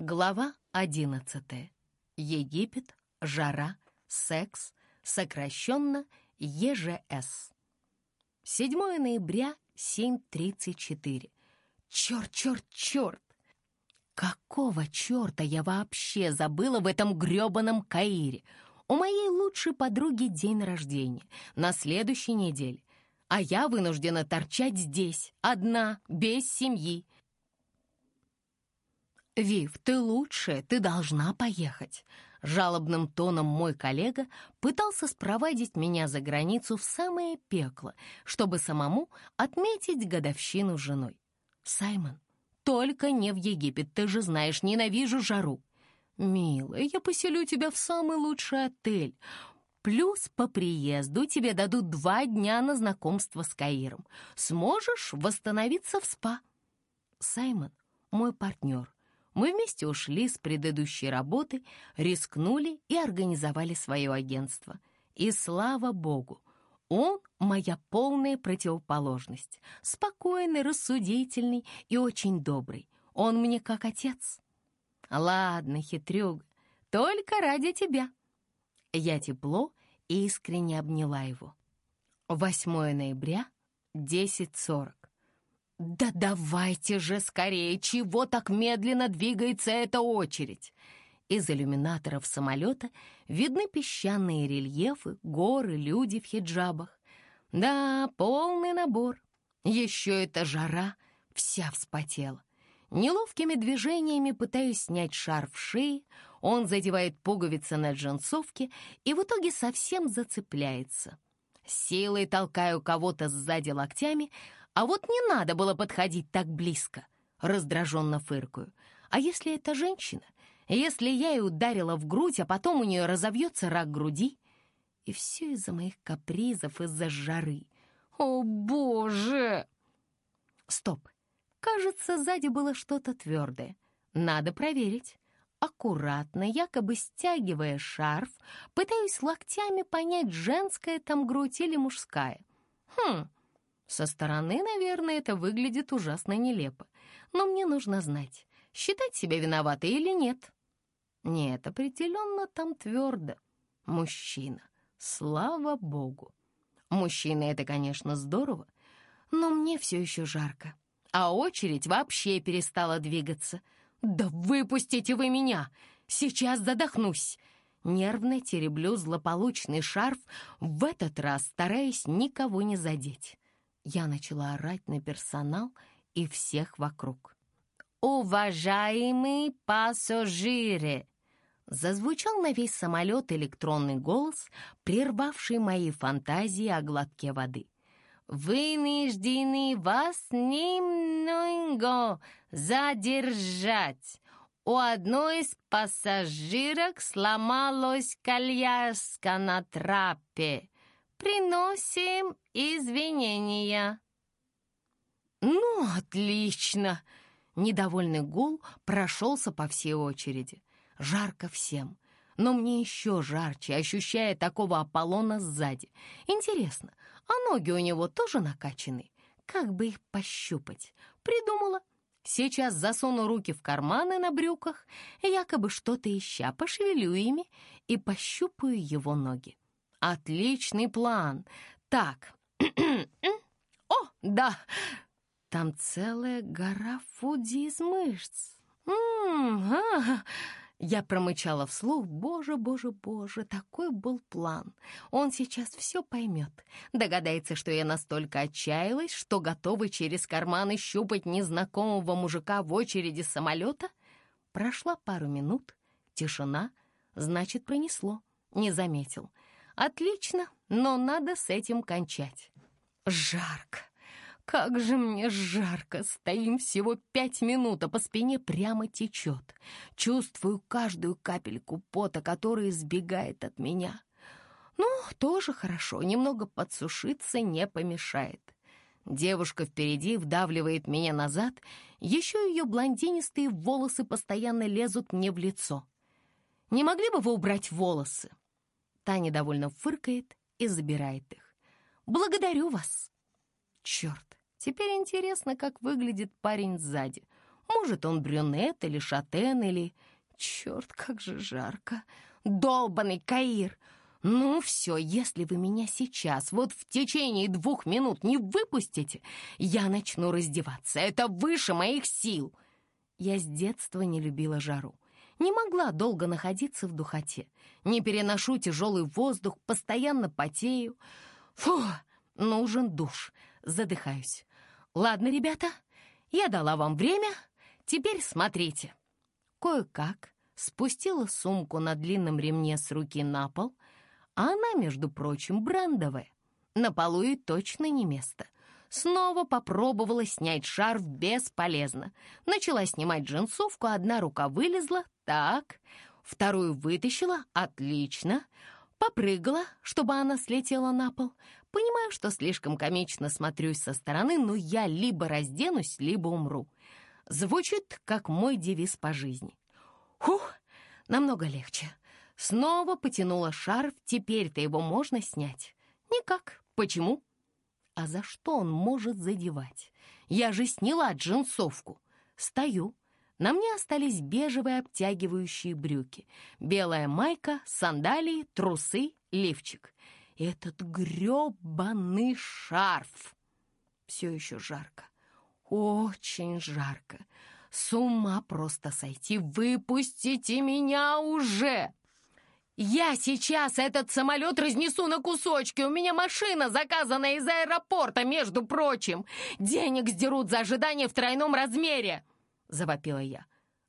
Глава 11. Египет, жара, секс, сокращенно ЕЖС. 7 ноября, 7.34. Черт, черт, черт! Какого черта я вообще забыла в этом грёбаном Каире? У моей лучшей подруги день рождения, на следующей неделе. А я вынуждена торчать здесь, одна, без семьи, «Вив, ты лучшая, ты должна поехать!» Жалобным тоном мой коллега пытался спровадить меня за границу в самое пекло, чтобы самому отметить годовщину с женой. «Саймон, только не в Египет, ты же знаешь, ненавижу жару!» «Милая, я поселю тебя в самый лучший отель. Плюс по приезду тебе дадут два дня на знакомство с Каиром. Сможешь восстановиться в спа?» Саймон — мой партнер, мы вместе ушли с предыдущей работы, рискнули и организовали свое агентство. И слава богу, он — моя полная противоположность. Спокойный, рассудительный и очень добрый. Он мне как отец. Ладно, хитрюга, только ради тебя. Я тепло и искренне обняла его. 8 ноября, 10.40. «Да давайте же скорее! Чего так медленно двигается эта очередь?» Из иллюминаторов самолета видны песчаные рельефы, горы, люди в хиджабах. Да, полный набор. Еще эта жара вся вспотела. Неловкими движениями пытаюсь снять шарф шеи, он задевает пуговицы на джинсовке и в итоге совсем зацепляется. Силой толкаю кого-то сзади локтями, а вот не надо было подходить так близко, раздраженно фыркаю. А если это женщина? Если я ей ударила в грудь, а потом у нее разовьется рак груди? И все из-за моих капризов, из-за жары. О, боже! Стоп. Кажется, сзади было что-то твердое. Надо проверить. Аккуратно, якобы стягивая шарф, пытаюсь локтями понять, женская там грудь или мужская. Хм, со стороны, наверное, это выглядит ужасно нелепо. Но мне нужно знать, считать себя виноватой или нет. Нет, определенно там твердо. Мужчина. Слава богу. Мужчина — это, конечно, здорово, но мне все еще жарко. А очередь вообще перестала двигаться. «Да выпустите вы меня! Сейчас задохнусь!» Нервно тереблю злополучный шарф, в этот раз стараясь никого не задеть. Я начала орать на персонал и всех вокруг. «Уважаемые пассажиры!» Зазвучал на весь самолет электронный голос, прервавший мои фантазии о глотке воды. «Вынуждены вас немного задержать. У одной из пассажирок сломалась коляска на трапе. Приносим извинения». «Ну, отлично!» Недовольный гул прошелся по всей очереди. Жарко всем, но мне еще жарче, ощущая такого Аполлона сзади. Интересно, а ноги у него тоже накачаны? Как бы их пощупать? Придумала. Сейчас засуну руки в карманы на брюках, якобы что-то ища, пошевелю ими и пощупаю его ноги. Отличный план. Так. О, да. Там целая гора фуди из мышц. -а. Я промычала вслух. Боже, боже, боже, такой был план. Он сейчас все поймет. Догадается, что я настолько отчаялась, что готова через карманы щупать незнакомого мужика в очереди самолета. Прошла пару минут. Тишина. Значит, пронесло. Не заметил. Отлично, но надо с этим кончать. Жарко. Как же мне жарко! Стоим всего пять минут, а по спине прямо течет. Чувствую каждую капельку пота, которая сбегает от меня. Ну, тоже хорошо, немного подсушиться не помешает. Девушка впереди вдавливает меня назад, еще ее блондинистые волосы постоянно лезут мне в лицо. «Не могли бы вы убрать волосы?» Та недовольно фыркает и забирает их. «Благодарю вас!» «Черт, теперь интересно, как выглядит парень сзади. Может, он брюнет или шатен, или... Черт, как же жарко! Долбанный Каир! Ну все, если вы меня сейчас, вот в течение двух минут не выпустите, я начну раздеваться. Это выше моих сил. Я с детства не любила жару. Не могла долго находиться в духоте. Не переношу тяжелый воздух, постоянно потею. Фу, нужен душ. Задыхаюсь. Ладно, ребята, я дала вам время. Теперь смотрите. Кое-как спустила сумку на длинном ремне с руки на пол, а она, между прочим, брендовая. На полу и точно не место. Снова попробовала снять шарф бесполезно. Начала снимать джинсовку, одна рука вылезла, так. Вторую вытащила, отлично. Попрыгала, чтобы она слетела на пол. Понимаю, что слишком комично смотрюсь со стороны, но я либо разденусь, либо умру. Звучит, как мой девиз по жизни. Хух, намного легче. Снова потянула шарф, теперь-то его можно снять. Никак. Почему? А за что он может задевать? Я же сняла джинсовку. Стою. На мне остались бежевые обтягивающие брюки, белая майка, сандалии, трусы, лифчик. Этот грёбаный шарф. Все еще жарко. Очень жарко. С ума просто сойти. Выпустите меня уже! Я сейчас этот самолет разнесу на кусочки. У меня машина, заказанная из аэропорта, между прочим. Денег сдерут за ожидание в тройном размере!» Завопила я.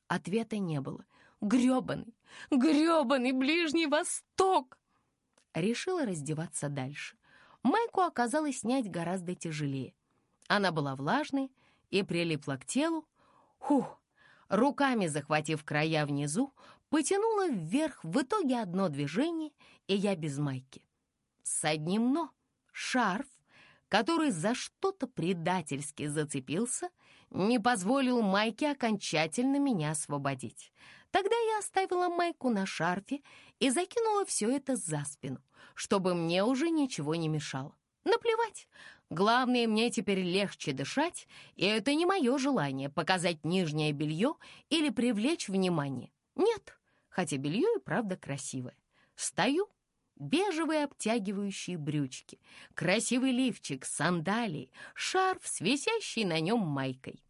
Ответа не было. Грёбаный, грёбаный Ближний Восток! Решила раздеваться дальше. Майку оказалось снять гораздо тяжелее. Она была влажной и прилипла к телу, Хух! Руками захватив края внизу, потянула вверх, в итоге одно движение, и я без майки. С одним «но» — шарф, который за что-то предательски зацепился, не позволил майке окончательно меня освободить. Тогда я оставила майку на шарфе и закинула все это за спину, чтобы мне уже ничего не мешало. Наплевать, Главное, мне теперь легче дышать, и это не мое желание показать нижнее белье или привлечь внимание. Нет, хотя белье и правда красивое. Стою, бежевые обтягивающие брючки, красивый лифчик, сандалии, шарф с на нем майкой.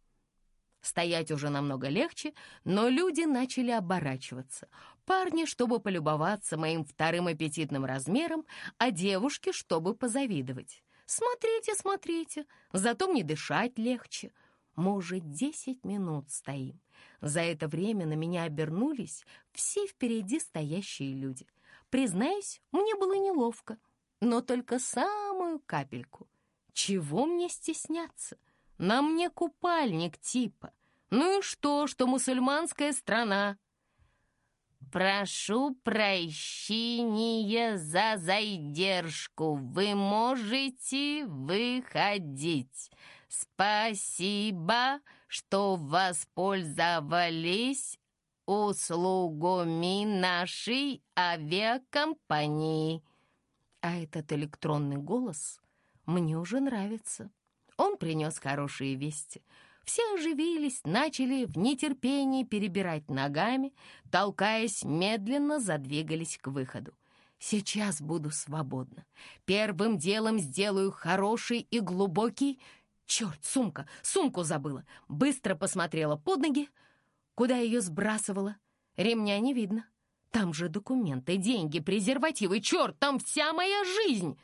Стоять уже намного легче, но люди начали оборачиваться. Парни, чтобы полюбоваться моим вторым аппетитным размером, а девушки, чтобы позавидовать. Смотрите, смотрите, зато мне дышать легче. Мы уже десять минут стоим. За это время на меня обернулись все впереди стоящие люди. Признаюсь, мне было неловко, но только самую капельку. Чего мне стесняться? На мне купальник типа. Ну и что, что мусульманская страна? «Прошу прощения за задержку. Вы можете выходить. Спасибо, что воспользовались услугами нашей авиакомпании». А этот электронный голос мне уже нравится. Он принес хорошие вести — все оживились, начали в нетерпении перебирать ногами, толкаясь, медленно задвигались к выходу. Сейчас буду свободна. Первым делом сделаю хороший и глубокий... Черт, сумка! Сумку забыла. Быстро посмотрела под ноги. Куда ее сбрасывала? Ремня не видно. Там же документы, деньги, презервативы. Черт, там вся моя жизнь!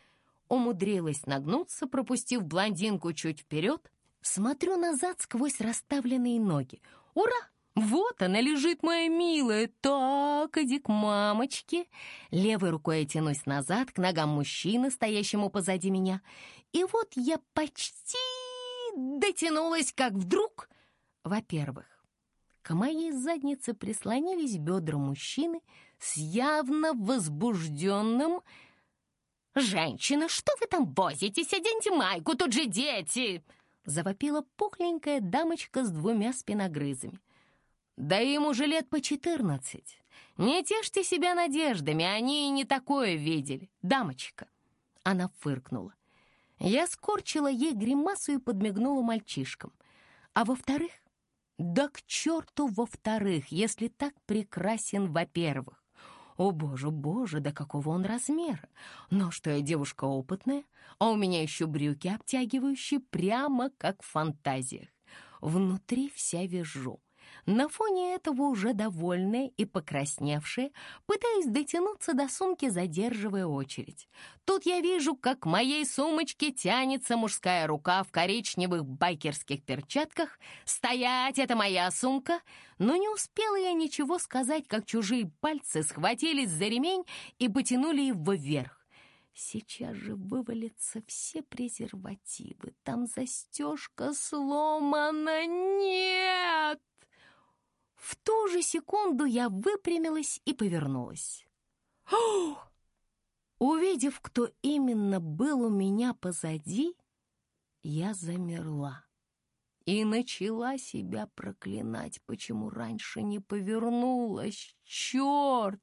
Умудрилась нагнуться, пропустив блондинку чуть вперед, Смотрю назад сквозь расставленные ноги. Ура! Вот она лежит, моя милая. Так, иди к мамочке. Левой рукой я тянусь назад к ногам мужчины, стоящему позади меня. И вот я почти дотянулась, как вдруг... Во-первых, к моей заднице прислонились бедра мужчины с явно возбужденным... «Женщина, что вы там возитесь? Оденьте майку, тут же дети!» завопила пухленькая дамочка с двумя спиногрызами. «Да им уже лет по четырнадцать. Не тешьте себя надеждами, они и не такое видели. Дамочка!» Она фыркнула. Я скорчила ей гримасу и подмигнула мальчишкам. А во-вторых, Да к черту во-вторых, если так прекрасен во-первых. О, боже, боже, до какого он размера! Но что я девушка опытная, а у меня еще брюки обтягивающие, прямо как в фантазиях. Внутри вся вижу. На фоне этого уже довольная и покрасневшая, пытаясь дотянуться до сумки, задерживая очередь. Тут я вижу, как к моей сумочке тянется мужская рука в коричневых байкерских перчатках. «Стоять, это моя сумка!» Но не успела я ничего сказать, как чужие пальцы схватились за ремень и потянули его вверх. Сейчас же вывалятся все презервативы. Там застежка сломана. Нет! В ту же секунду я выпрямилась и повернулась. Увидев, кто именно был у меня позади, я замерла и начала себя проклинать, почему раньше не повернулась. Черт!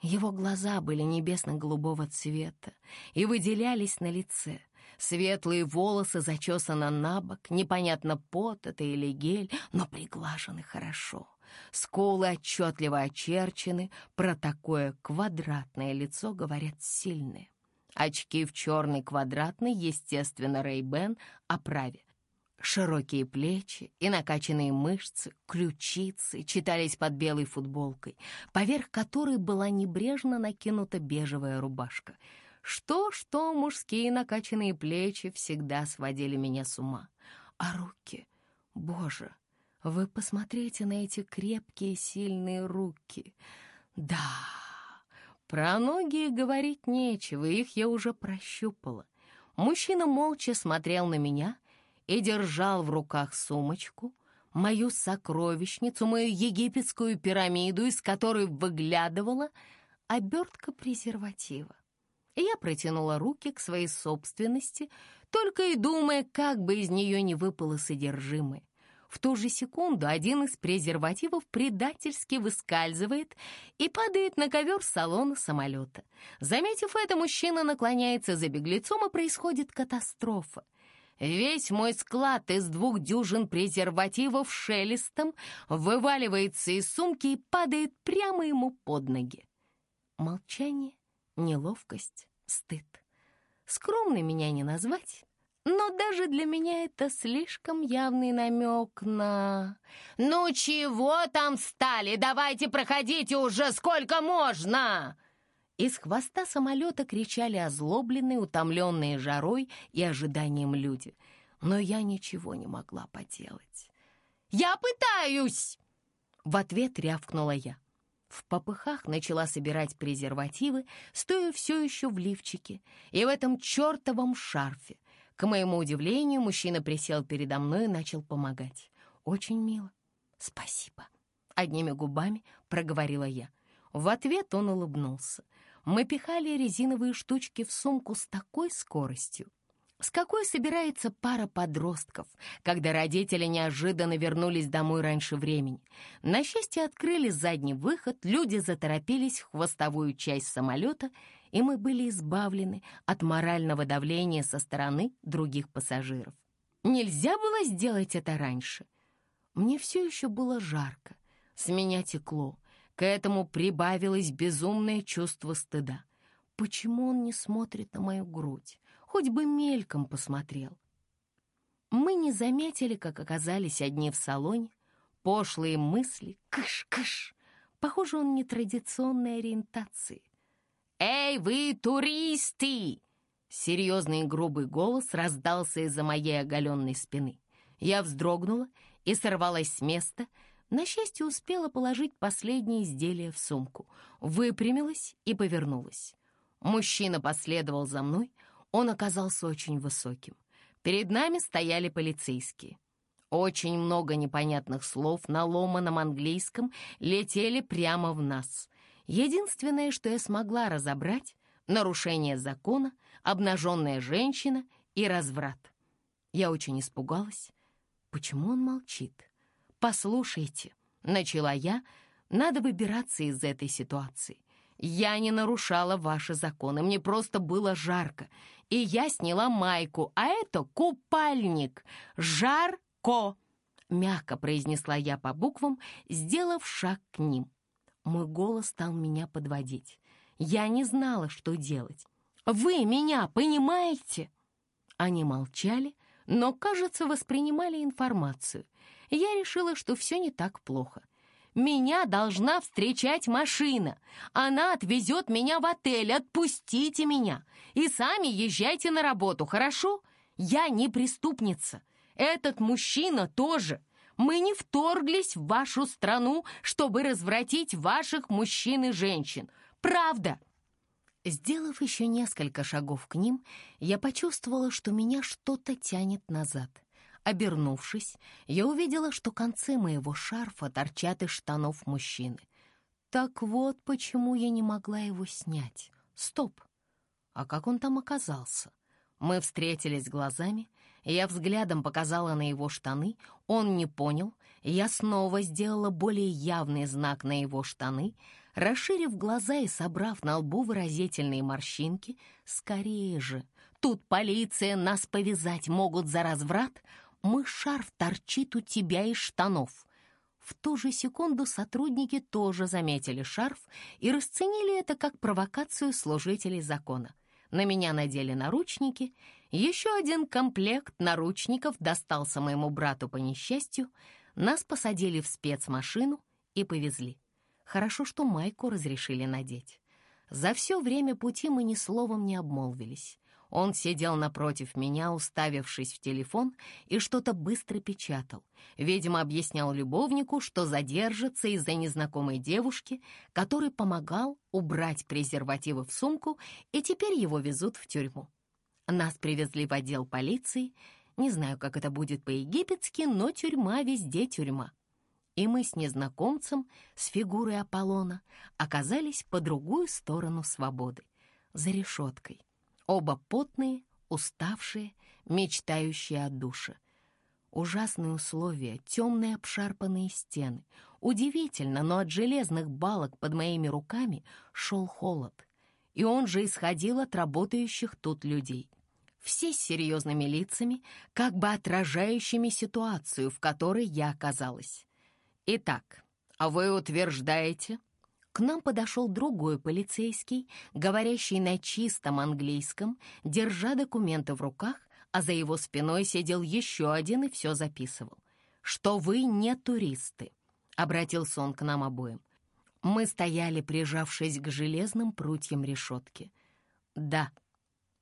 Его глаза были небесно-голубого цвета и выделялись на лице. Светлые волосы зачесаны на бок, непонятно, пот это или гель, но приглажены хорошо. Скулы отчетливо очерчены, про такое квадратное лицо говорят сильные. Очки в черный квадратный, естественно, Рейбен оправе. Широкие плечи и накачанные мышцы, ключицы читались под белой футболкой, поверх которой была небрежно накинута бежевая рубашка — что-что мужские накачанные плечи всегда сводили меня с ума. А руки? Боже, вы посмотрите на эти крепкие сильные руки. Да, про ноги говорить нечего, их я уже прощупала. Мужчина молча смотрел на меня и держал в руках сумочку, мою сокровищницу, мою египетскую пирамиду, из которой выглядывала обертка презерватива. Я протянула руки к своей собственности, только и думая, как бы из нее не выпало содержимое. В ту же секунду один из презервативов предательски выскальзывает и падает на ковер салона самолета. Заметив это, мужчина наклоняется за беглецом, и происходит катастрофа. Весь мой склад из двух дюжин презервативов шелестом вываливается из сумки и падает прямо ему под ноги. Молчание неловкость, стыд. Скромной меня не назвать, но даже для меня это слишком явный намек на... «Ну чего там стали? Давайте проходите уже, сколько можно!» Из хвоста самолета кричали озлобленные, утомленные жарой и ожиданием люди. Но я ничего не могла поделать. «Я пытаюсь!» В ответ рявкнула я. В попыхах начала собирать презервативы, стоя все еще в лифчике и в этом чертовом шарфе. К моему удивлению, мужчина присел передо мной и начал помогать. Очень мило. «Спасибо», — одними губами проговорила я. В ответ он улыбнулся. Мы пихали резиновые штучки в сумку с такой скоростью, с какой собирается пара подростков, когда родители неожиданно вернулись домой раньше времени? На счастье, открыли задний выход, люди заторопились в хвостовую часть самолета, и мы были избавлены от морального давления со стороны других пассажиров. Нельзя было сделать это раньше. Мне все еще было жарко, с меня текло. К этому прибавилось безумное чувство стыда. Почему он не смотрит на мою грудь? Хоть бы мельком посмотрел. Мы не заметили, как оказались одни в салоне. Пошлые мысли, кыш-кыш. Похоже, он нетрадиционной ориентации. «Эй, вы туристы!» Серьезный и грубый голос раздался из-за моей оголенной спины. Я вздрогнула и сорвалась с места. На счастье, успела положить последнее изделие в сумку. Выпрямилась и повернулась. Мужчина последовал за мной. Он оказался очень высоким. Перед нами стояли полицейские. Очень много непонятных слов на ломаном английском летели прямо в нас. Единственное, что я смогла разобрать — нарушение закона, обнаженная женщина и разврат. Я очень испугалась. Почему он молчит? «Послушайте», — начала я, — «надо выбираться из этой ситуации. Я не нарушала ваши законы, мне просто было жарко, и я сняла майку, а это купальник. Жарко. мягко произнесла я по буквам, сделав шаг к ним. Мой голос стал меня подводить. Я не знала, что делать. «Вы меня понимаете?» Они молчали, но, кажется, воспринимали информацию. Я решила, что все не так плохо. «Меня должна встречать машина. Она отвезет меня в отель. Отпустите меня. И сами езжайте на работу, хорошо? Я не преступница. Этот мужчина тоже. Мы не вторглись в вашу страну, чтобы развратить ваших мужчин и женщин. Правда!» Сделав еще несколько шагов к ним, я почувствовала, что меня что-то тянет назад. Обернувшись, я увидела, что концы моего шарфа торчат из штанов мужчины. Так вот почему я не могла его снять. Стоп! А как он там оказался? Мы встретились глазами, я взглядом показала на его штаны, он не понял, я снова сделала более явный знак на его штаны, расширив глаза и собрав на лбу выразительные морщинки. «Скорее же! Тут полиция нас повязать могут за разврат! Мой шарф торчит у тебя из штанов!» В ту же секунду сотрудники тоже заметили шарф и расценили это как провокацию служителей закона — на меня надели наручники. Еще один комплект наручников достался моему брату по несчастью. Нас посадили в спецмашину и повезли. Хорошо, что майку разрешили надеть. За все время пути мы ни словом не обмолвились. Он сидел напротив меня, уставившись в телефон, и что-то быстро печатал. Видимо, объяснял любовнику, что задержится из-за незнакомой девушки, который помогал убрать презервативы в сумку, и теперь его везут в тюрьму. Нас привезли в отдел полиции. Не знаю, как это будет по-египетски, но тюрьма везде тюрьма. И мы с незнакомцем, с фигурой Аполлона, оказались по другую сторону свободы, за решеткой. Оба потные, уставшие, мечтающие о душе. Ужасные условия, темные обшарпанные стены. Удивительно, но от железных балок под моими руками шел холод. И он же исходил от работающих тут людей. Все с серьезными лицами, как бы отражающими ситуацию, в которой я оказалась. Итак, а вы утверждаете, к нам подошел другой полицейский, говорящий на чистом английском, держа документы в руках, а за его спиной сидел еще один и все записывал. «Что вы не туристы», — обратился он к нам обоим. Мы стояли, прижавшись к железным прутьям решетки. «Да».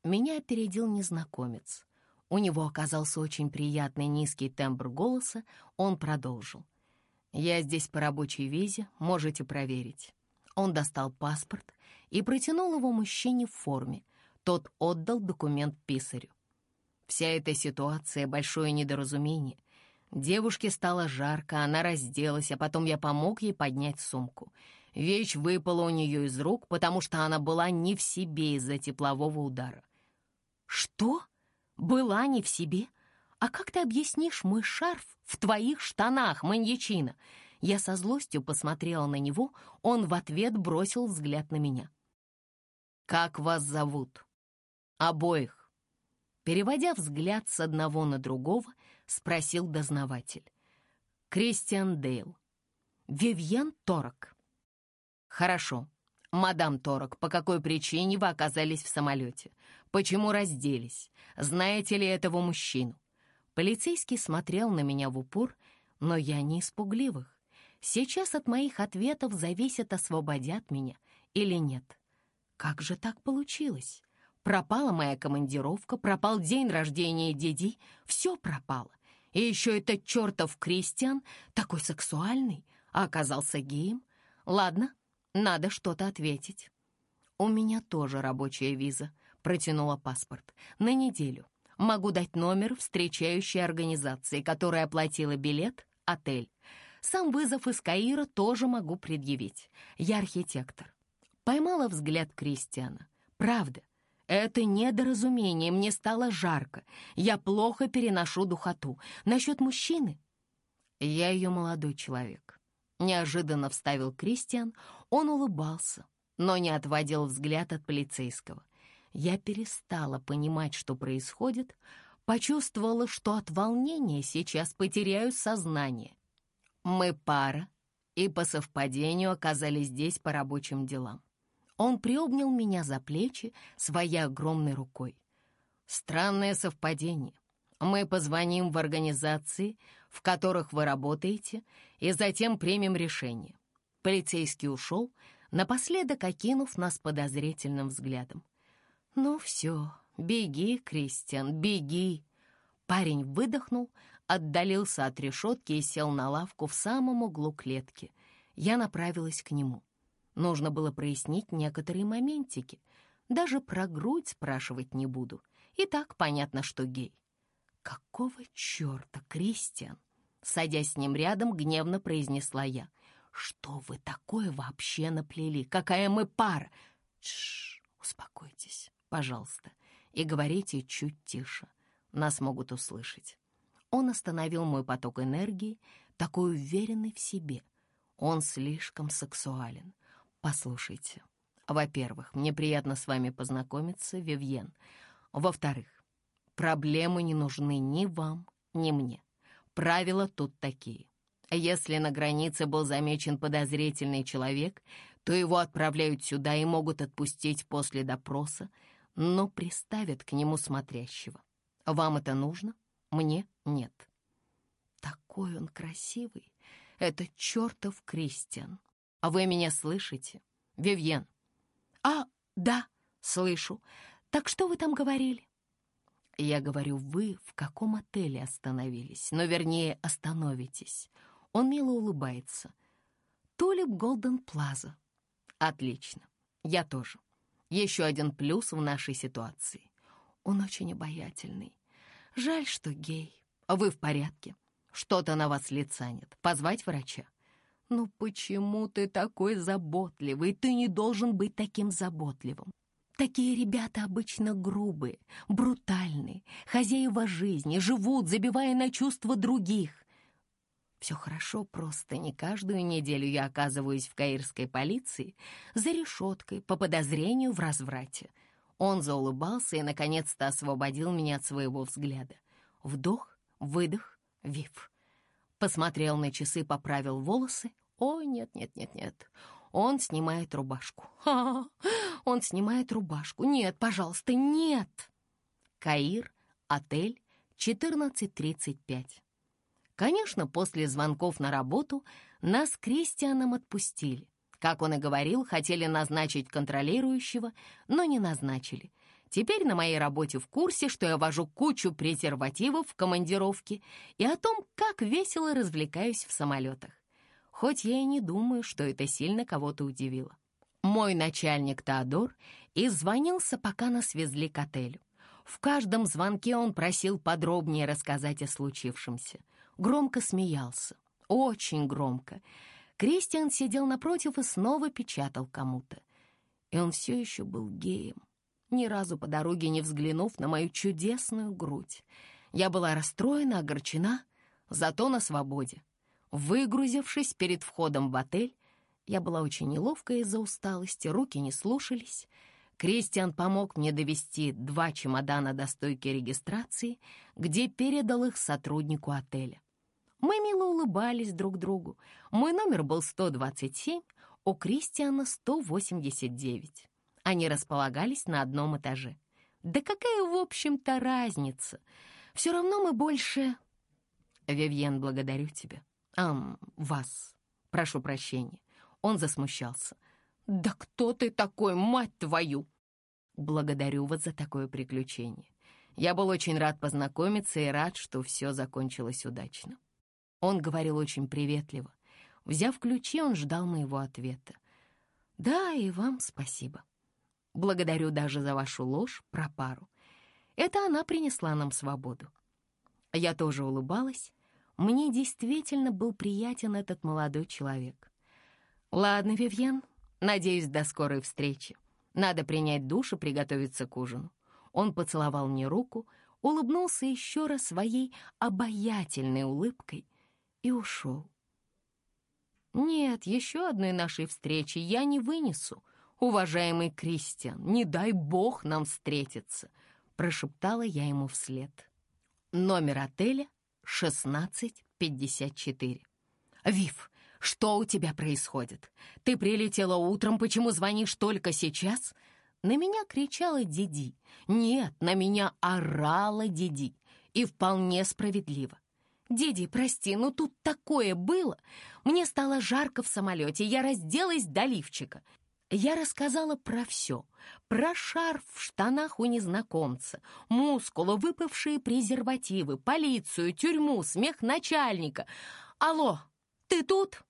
Меня опередил незнакомец. У него оказался очень приятный низкий тембр голоса, он продолжил. «Я здесь по рабочей визе, можете проверить». Он достал паспорт и протянул его мужчине в форме. Тот отдал документ писарю. Вся эта ситуация — большое недоразумение. Девушке стало жарко, она разделась, а потом я помог ей поднять сумку. Вещь выпала у нее из рук, потому что она была не в себе из-за теплового удара. «Что? Была не в себе? А как ты объяснишь мой шарф в твоих штанах, маньячина? Я со злостью посмотрела на него, он в ответ бросил взгляд на меня. «Как вас зовут?» «Обоих». Переводя взгляд с одного на другого, спросил дознаватель. «Кристиан Дейл». «Вивьен Торок». «Хорошо. Мадам Торок, по какой причине вы оказались в самолете? Почему разделись? Знаете ли этого мужчину?» Полицейский смотрел на меня в упор, но я не испугливых. Сейчас от моих ответов зависит, освободят меня или нет. Как же так получилось? Пропала моя командировка, пропал день рождения Диди, все пропало. И еще этот чертов Кристиан, такой сексуальный, а оказался геем. Ладно, надо что-то ответить. У меня тоже рабочая виза, протянула паспорт, на неделю. Могу дать номер встречающей организации, которая оплатила билет, отель. Сам вызов из Каира тоже могу предъявить. Я архитектор. Поймала взгляд Кристиана. Правда, это недоразумение. Мне стало жарко. Я плохо переношу духоту. Насчет мужчины? Я ее молодой человек. Неожиданно вставил Кристиан. Он улыбался, но не отводил взгляд от полицейского. Я перестала понимать, что происходит, Почувствовала, что от волнения сейчас потеряю сознание. Мы пара, и по совпадению оказались здесь по рабочим делам. Он приобнял меня за плечи своей огромной рукой. Странное совпадение. Мы позвоним в организации, в которых вы работаете, и затем примем решение. Полицейский ушел, напоследок окинув нас подозрительным взглядом. «Ну все, беги, Кристиан, беги!» Парень выдохнул, отдалился от решетки и сел на лавку в самом углу клетки. Я направилась к нему. Нужно было прояснить некоторые моментики. Даже про грудь спрашивать не буду. И так понятно, что гей. «Какого черта, Кристиан?» Садясь с ним рядом, гневно произнесла я. «Что вы такое вообще наплели? Какая мы пара?» «Тш, успокойтесь, пожалуйста, и говорите чуть тише. Нас могут услышать». Он остановил мой поток энергии, такой уверенный в себе. Он слишком сексуален. Послушайте, во-первых, мне приятно с вами познакомиться, Вивьен. Во-вторых, Проблемы не нужны ни вам, ни мне. Правила тут такие. Если на границе был замечен подозрительный человек, то его отправляют сюда и могут отпустить после допроса, но приставят к нему смотрящего. Вам это нужно? Мне нет. Такой он красивый. Это чертов Кристиан. А вы меня слышите? Вивьен. А, да, слышу. Так что вы там говорили? Я говорю, вы в каком отеле остановились? Но, вернее, остановитесь. Он мило улыбается. Тулип Голден Плаза. Отлично. Я тоже. Еще один плюс в нашей ситуации. Он очень обаятельный. Жаль, что гей. Вы в порядке? Что-то на вас лица нет. Позвать врача? Ну почему ты такой заботливый? Ты не должен быть таким заботливым. Такие ребята обычно грубые, брутальные, хозяева жизни, живут, забивая на чувства других. Все хорошо, просто не каждую неделю я оказываюсь в каирской полиции за решеткой по подозрению в разврате. Он заулыбался и, наконец-то, освободил меня от своего взгляда. Вдох, выдох, вив. Посмотрел на часы, поправил волосы. О, нет-нет-нет-нет, он снимает рубашку. Ха, он снимает рубашку. Нет, пожалуйста, нет. Каир, отель, 14.35. Конечно, после звонков на работу нас с Кристианом отпустили. Как он и говорил, хотели назначить контролирующего, но не назначили. Теперь на моей работе в курсе, что я вожу кучу презервативов в командировке и о том, как весело развлекаюсь в самолетах хоть я и не думаю, что это сильно кого-то удивило. Мой начальник Теодор иззвонился, пока нас везли к отелю. В каждом звонке он просил подробнее рассказать о случившемся. Громко смеялся, очень громко. Кристиан сидел напротив и снова печатал кому-то. И он все еще был геем, ни разу по дороге не взглянув на мою чудесную грудь. Я была расстроена, огорчена, зато на свободе. Выгрузившись перед входом в отель, я была очень неловкая из-за усталости, руки не слушались. Кристиан помог мне довести два чемодана до стойки регистрации, где передал их сотруднику отеля. Мы мило улыбались друг другу. Мой номер был 127, у Кристиана 189. Они располагались на одном этаже. Да какая, в общем-то, разница? Все равно мы больше... Вивьен, благодарю тебя. «Ам, вас. Прошу прощения». Он засмущался. «Да кто ты такой, мать твою?» «Благодарю вас за такое приключение. Я был очень рад познакомиться и рад, что все закончилось удачно». Он говорил очень приветливо. Взяв ключи, он ждал моего ответа. «Да, и вам спасибо. Благодарю даже за вашу ложь про пару. Это она принесла нам свободу». Я тоже улыбалась, мне действительно был приятен этот молодой человек. «Ладно, Вивьен, надеюсь, до скорой встречи. Надо принять душ и приготовиться к ужину». Он поцеловал мне руку, улыбнулся еще раз своей обаятельной улыбкой и ушел. «Нет, еще одной нашей встречи я не вынесу, уважаемый Кристиан, не дай бог нам встретиться», прошептала я ему вслед. Номер отеля 1654. «Вив, что у тебя происходит? Ты прилетела утром, почему звонишь только сейчас?» На меня кричала Диди. Нет, на меня орала Диди. И вполне справедливо. «Диди, прости, но тут такое было. Мне стало жарко в самолете, я разделась до лифчика. Я рассказала про все. Про шарф в штанах у незнакомца, мускулы, выпавшие презервативы, полицию, тюрьму, смех начальника. Алло, ты тут?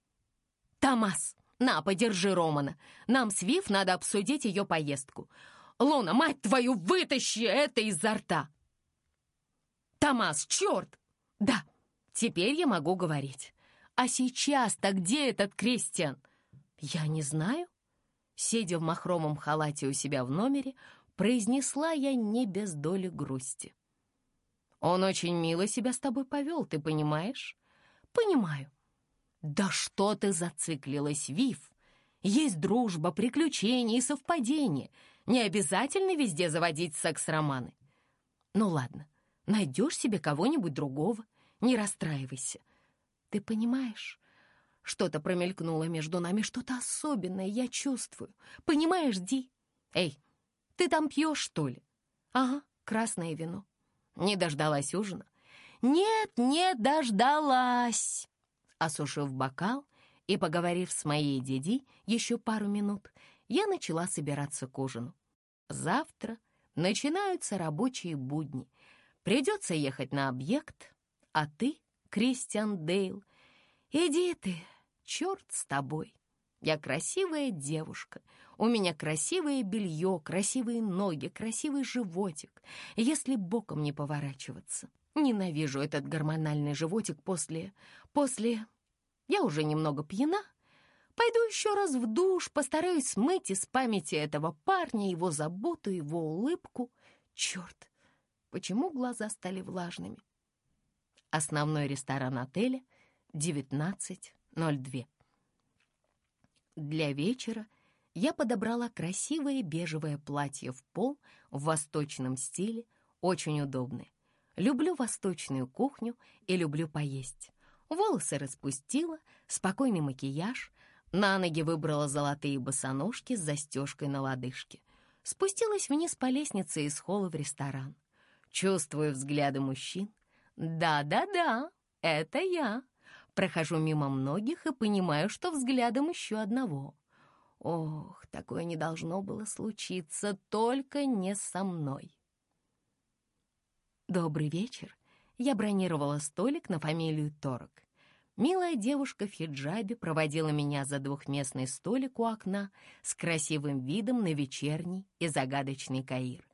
Томас, на, подержи Романа. Нам с Вив надо обсудить ее поездку. Луна, мать твою, вытащи это изо рта. Томас, черт! Да, теперь я могу говорить. А сейчас-то где этот Кристиан? Я не знаю. Сидя в махромом халате у себя в номере, произнесла я не без доли грусти. «Он очень мило себя с тобой повел, ты понимаешь?» «Понимаю». «Да что ты зациклилась, Вив? Есть дружба, приключения и совпадения. Не обязательно везде заводить секс-романы. Ну ладно, найдешь себе кого-нибудь другого, не расстраивайся. Ты понимаешь, что-то промелькнуло между нами, что-то особенное, я чувствую. Понимаешь, Ди? Эй, ты там пьешь, что ли? Ага, красное вино. Не дождалась ужина? Нет, не дождалась. Осушив бокал и поговорив с моей Диди еще пару минут, я начала собираться к ужину. Завтра начинаются рабочие будни. Придется ехать на объект, а ты, Кристиан Дейл, иди ты, черт с тобой. Я красивая девушка, у меня красивое белье, красивые ноги, красивый животик, если боком не поворачиваться. Ненавижу этот гормональный животик после... после... Я уже немного пьяна. Пойду еще раз в душ, постараюсь смыть из памяти этого парня его заботу, его улыбку. Черт, почему глаза стали влажными? Основной ресторан отеля — 19 02. Для вечера я подобрала красивое бежевое платье в пол в восточном стиле, очень удобное. Люблю восточную кухню и люблю поесть. Волосы распустила, спокойный макияж, на ноги выбрала золотые босоножки с застежкой на лодыжке. Спустилась вниз по лестнице из холла в ресторан. Чувствую взгляды мужчин. Да-да-да, это я. Прохожу мимо многих и понимаю, что взглядом еще одного. Ох, такое не должно было случиться, только не со мной. Добрый вечер. Я бронировала столик на фамилию Торок. Милая девушка в хиджабе проводила меня за двухместный столик у окна с красивым видом на вечерний и загадочный Каир.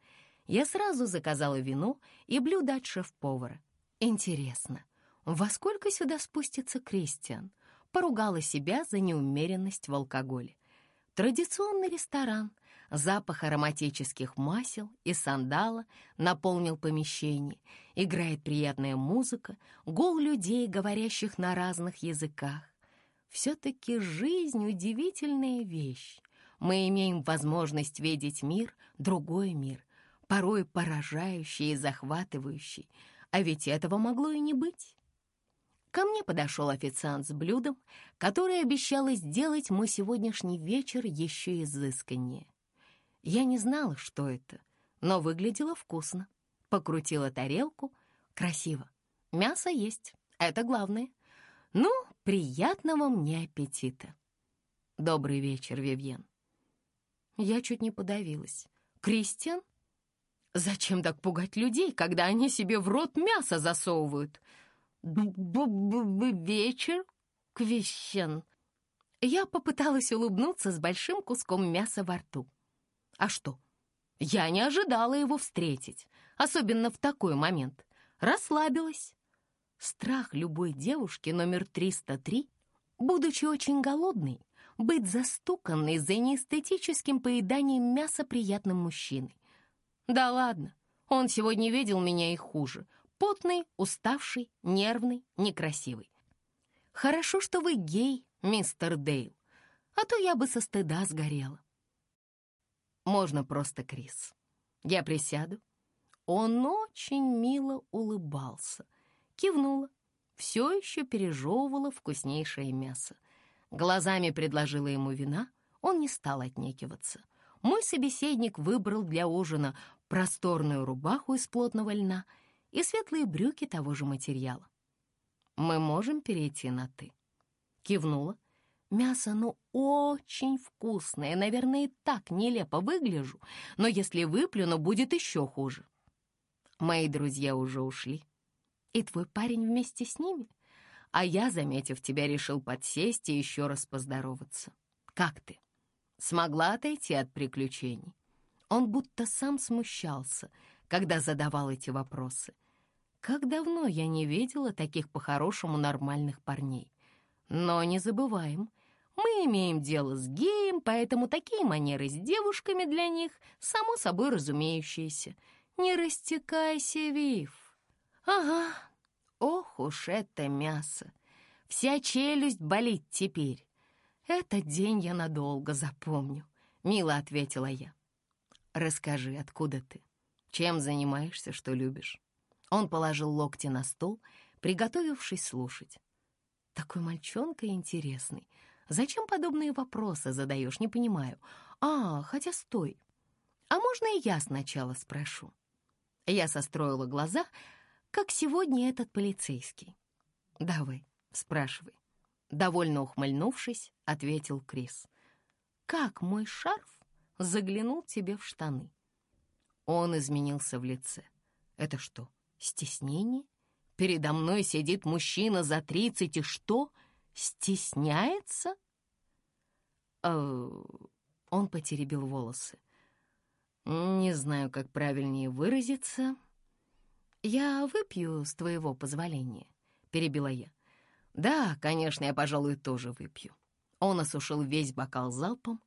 Я сразу заказала вино и блюдо от шеф-повара. Интересно, во сколько сюда спустится Кристиан? Поругала себя за неумеренность в алкоголе. Традиционный ресторан, запах ароматических масел и сандала наполнил помещение. Играет приятная музыка, гул людей, говорящих на разных языках. Все-таки жизнь — удивительная вещь. Мы имеем возможность видеть мир, другой мир, порой поражающий и захватывающий. А ведь этого могло и не быть. Ко мне подошел официант с блюдом, которое обещало сделать мой сегодняшний вечер еще изысканнее. Я не знала, что это, но выглядело вкусно. Покрутила тарелку. Красиво. Мясо есть, это главное. Ну, приятного мне аппетита. Добрый вечер, Вивьен. Я чуть не подавилась. Кристиан? Зачем так пугать людей, когда они себе в рот мясо засовывают? вечер, Квищен. Я попыталась улыбнуться с большим куском мяса во рту. А что? Я не ожидала его встретить, особенно в такой момент. Расслабилась. Страх любой девушки номер 303, будучи очень голодной, быть застуканной за неэстетическим поеданием мяса приятным мужчиной. Да ладно, он сегодня видел меня и хуже — Потный, уставший, нервный, некрасивый. Хорошо, что вы гей, мистер Дейл, а то я бы со стыда сгорела. Можно просто Крис. Я присяду. Он очень мило улыбался. Кивнула, все еще пережевывала вкуснейшее мясо. Глазами предложила ему вина, он не стал отнекиваться. Мой собеседник выбрал для ужина просторную рубаху из плотного льна и светлые брюки того же материала. «Мы можем перейти на «ты»?» Кивнула. «Мясо, ну, очень вкусное. Наверное, и так нелепо выгляжу, но если выплюну, будет еще хуже». Мои друзья уже ушли. И твой парень вместе с ними? А я, заметив тебя, решил подсесть и еще раз поздороваться. Как ты? Смогла отойти от приключений? Он будто сам смущался, когда задавал эти вопросы. Как давно я не видела таких по-хорошему нормальных парней. Но не забываем, мы имеем дело с геем, поэтому такие манеры с девушками для них само собой разумеющиеся. Не растекайся, Вив. Ага, ох уж это мясо. Вся челюсть болит теперь. Этот день я надолго запомню, мило ответила я. Расскажи, откуда ты? Чем занимаешься, что любишь? Он положил локти на стол, приготовившись слушать. Такой мальчонка интересный. Зачем подобные вопросы задаешь, не понимаю. А, хотя стой. А можно и я сначала спрошу? Я состроила глаза, как сегодня этот полицейский. «Давай, спрашивай». Довольно ухмыльнувшись, ответил Крис. «Как мой шарф заглянул тебе в штаны?» Он изменился в лице. «Это что, стеснение? Передо мной сидит мужчина за тридцать и что, стесняется?» э Он потеребил волосы. «Не знаю, как правильнее выразиться. Я выпью с твоего позволения», — перебила я. «Да, конечно, я, пожалуй, тоже выпью». Он осушил весь бокал залпом.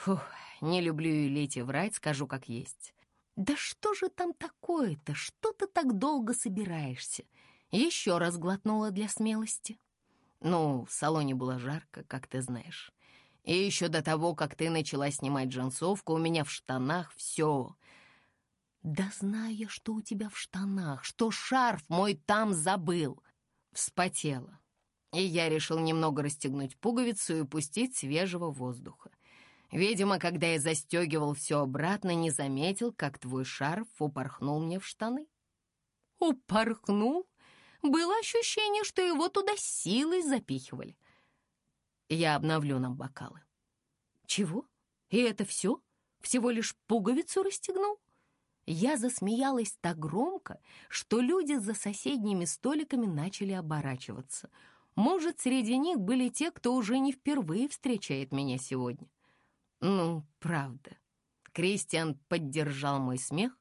Фух, не люблю лить и врать, скажу как есть. «Да что же там такое-то? Что ты так долго собираешься?» Еще раз глотнула для смелости. Ну, в салоне было жарко, как ты знаешь. И еще до того, как ты начала снимать джинсовку, у меня в штанах все. Да зная, что у тебя в штанах, что шарф мой там забыл. Вспотела. И я решил немного расстегнуть пуговицу и пустить свежего воздуха. Видимо, когда я застегивал все обратно, не заметил, как твой шарф упорхнул мне в штаны. Упорхнул? Было ощущение, что его туда силой запихивали. Я обновлю нам бокалы. Чего? И это все? Всего лишь пуговицу расстегнул? Я засмеялась так громко, что люди за соседними столиками начали оборачиваться. Может, среди них были те, кто уже не впервые встречает меня сегодня. Ну, правда. Кристиан поддержал мой смех.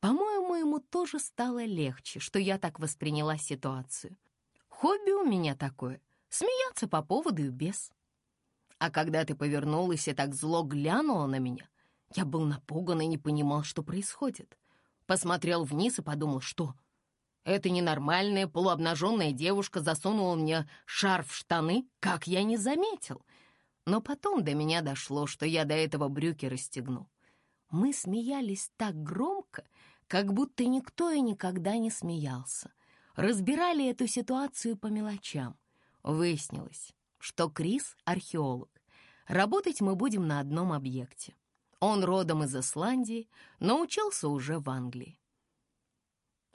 По-моему, ему тоже стало легче, что я так восприняла ситуацию. Хобби у меня такое Смеяться по поводу и без. А когда ты повернулась и так зло глянула на меня, я был напуган и не понимал, что происходит. Посмотрел вниз и подумал, что... Эта ненормальная полуобнаженная девушка засунула мне шарф в штаны, как я не заметил. Но потом до меня дошло, что я до этого брюки расстегнул. Мы смеялись так громко, как будто никто и никогда не смеялся. Разбирали эту ситуацию по мелочам. Выяснилось, что Крис — археолог. Работать мы будем на одном объекте. Он родом из Исландии, но учился уже в Англии.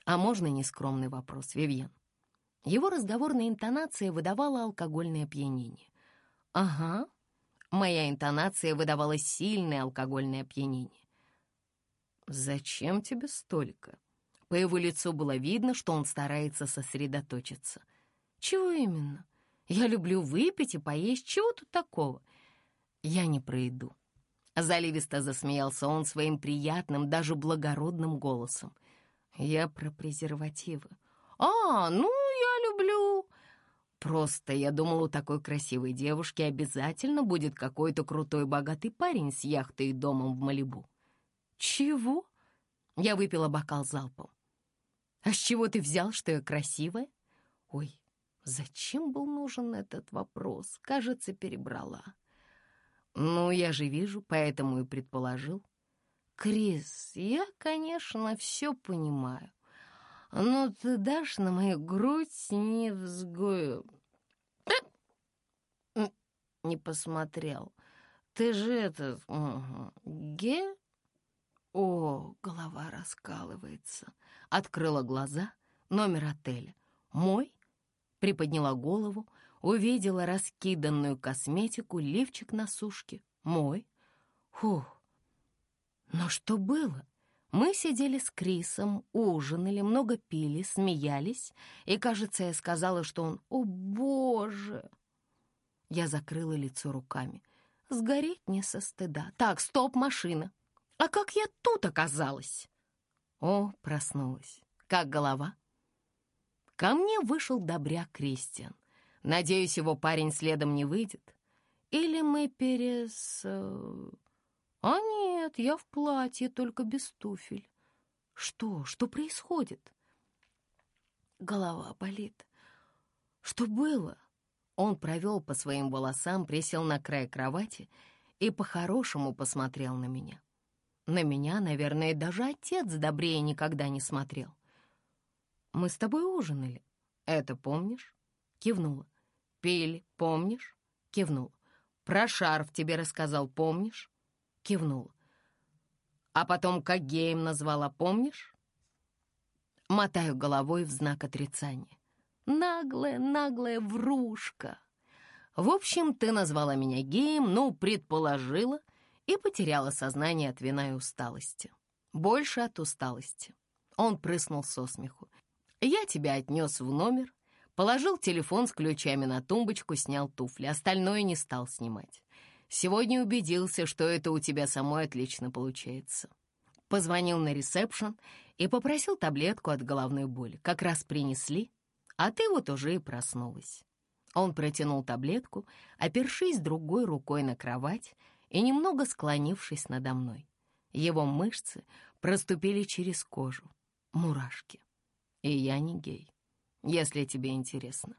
А можно нескромный вопрос, Вивьен? Его разговорная интонация выдавала алкогольное опьянение. Ага, моя интонация выдавала сильное алкогольное опьянение. «Зачем тебе столько?» По его лицу было видно, что он старается сосредоточиться. «Чего именно?» Я люблю выпить и поесть. Чего тут такого? Я не пройду. Заливисто засмеялся он своим приятным, даже благородным голосом. Я про презервативы. А, ну. Просто я думал, у такой красивой девушки обязательно будет какой-то крутой богатый парень с яхтой и домом в Малибу. Чего? Я выпила бокал залпом. А с чего ты взял, что я красивая? Ой, Зачем был нужен этот вопрос? Кажется, перебрала. Ну, я же вижу, поэтому и предположил. Крис, я, конечно, все понимаю, но ты дашь на мою грудь невзгою. Не посмотрел. Ты же этот... Ге? О, голова раскалывается. Открыла глаза. Номер отеля. Мой? Приподняла голову. Увидела раскиданную косметику, лифчик на сушке. Мой. Фух. Но что было? Мы сидели с Крисом, ужинали, много пили, смеялись, и, кажется, я сказала, что он «О, Боже!» Я закрыла лицо руками. Сгореть не со стыда. Так, стоп, машина. А как я тут оказалась? О, проснулась. Как голова? Ко мне вышел добряк Кристиан. Надеюсь, его парень следом не выйдет. Или мы перес... А нет, я в платье, только без туфель. Что? Что происходит? Голова болит. Что было? Он провел по своим волосам, присел на край кровати и по-хорошему посмотрел на меня. На меня, наверное, даже отец добрее никогда не смотрел. «Мы с тобой ужинали. Это помнишь?» Кивнула. «Пили, помнишь?» Кивнула. «Про шарф тебе рассказал, помнишь?» Кивнула. «А потом как геем назвала, помнишь?» Мотаю головой в знак отрицания. Наглая, наглая врушка. В общем, ты назвала меня геем, ну, предположила, и потеряла сознание от вина и усталости. Больше от усталости. Он прыснул со смеху. Я тебя отнес в номер, положил телефон с ключами на тумбочку, снял туфли, остальное не стал снимать. Сегодня убедился, что это у тебя самой отлично получается. Позвонил на ресепшн и попросил таблетку от головной боли. Как раз принесли, а ты вот уже и проснулась». Он протянул таблетку, опершись другой рукой на кровать и немного склонившись надо мной. Его мышцы проступили через кожу, мурашки. И я не гей, если тебе интересно.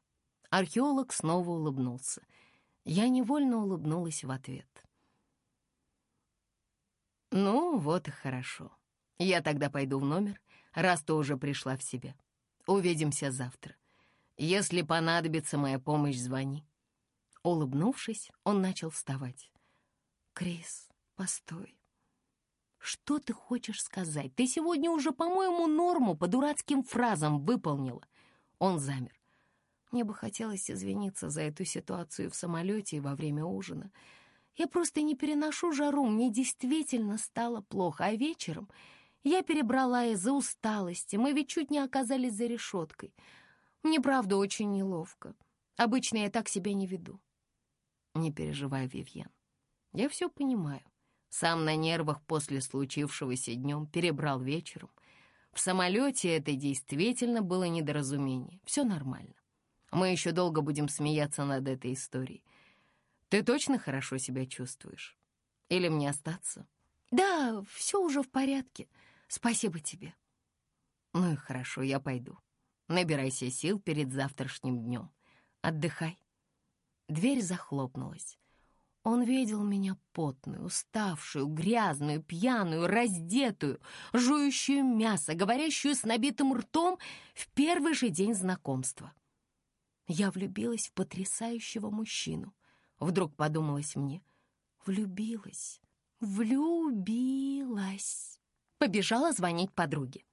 Археолог снова улыбнулся. Я невольно улыбнулась в ответ. «Ну, вот и хорошо. Я тогда пойду в номер, раз ты уже пришла в себя. Увидимся завтра. Если понадобится моя помощь, звони». Улыбнувшись, он начал вставать. «Крис, постой. Что ты хочешь сказать? Ты сегодня уже, по-моему, норму по дурацким фразам выполнила». Он замер. Мне бы хотелось извиниться за эту ситуацию в самолете и во время ужина. Я просто не переношу жару, мне действительно стало плохо, а вечером я перебрала из-за усталости, мы ведь чуть не оказались за решеткой — мне, правда, очень неловко. Обычно я так себя не веду. Не переживай, Вивьен. Я все понимаю. Сам на нервах после случившегося днем перебрал вечером. В самолете это действительно было недоразумение. Все нормально. Мы еще долго будем смеяться над этой историей. Ты точно хорошо себя чувствуешь? Или мне остаться? Да, все уже в порядке. Спасибо тебе. Ну и хорошо, я пойду. Набирайся сил перед завтрашним днем. Отдыхай. Дверь захлопнулась. Он видел меня потную, уставшую, грязную, пьяную, раздетую, жующую мясо, говорящую с набитым ртом в первый же день знакомства. Я влюбилась в потрясающего мужчину. Вдруг подумалось мне. Влюбилась, влюбилась. Побежала звонить подруге.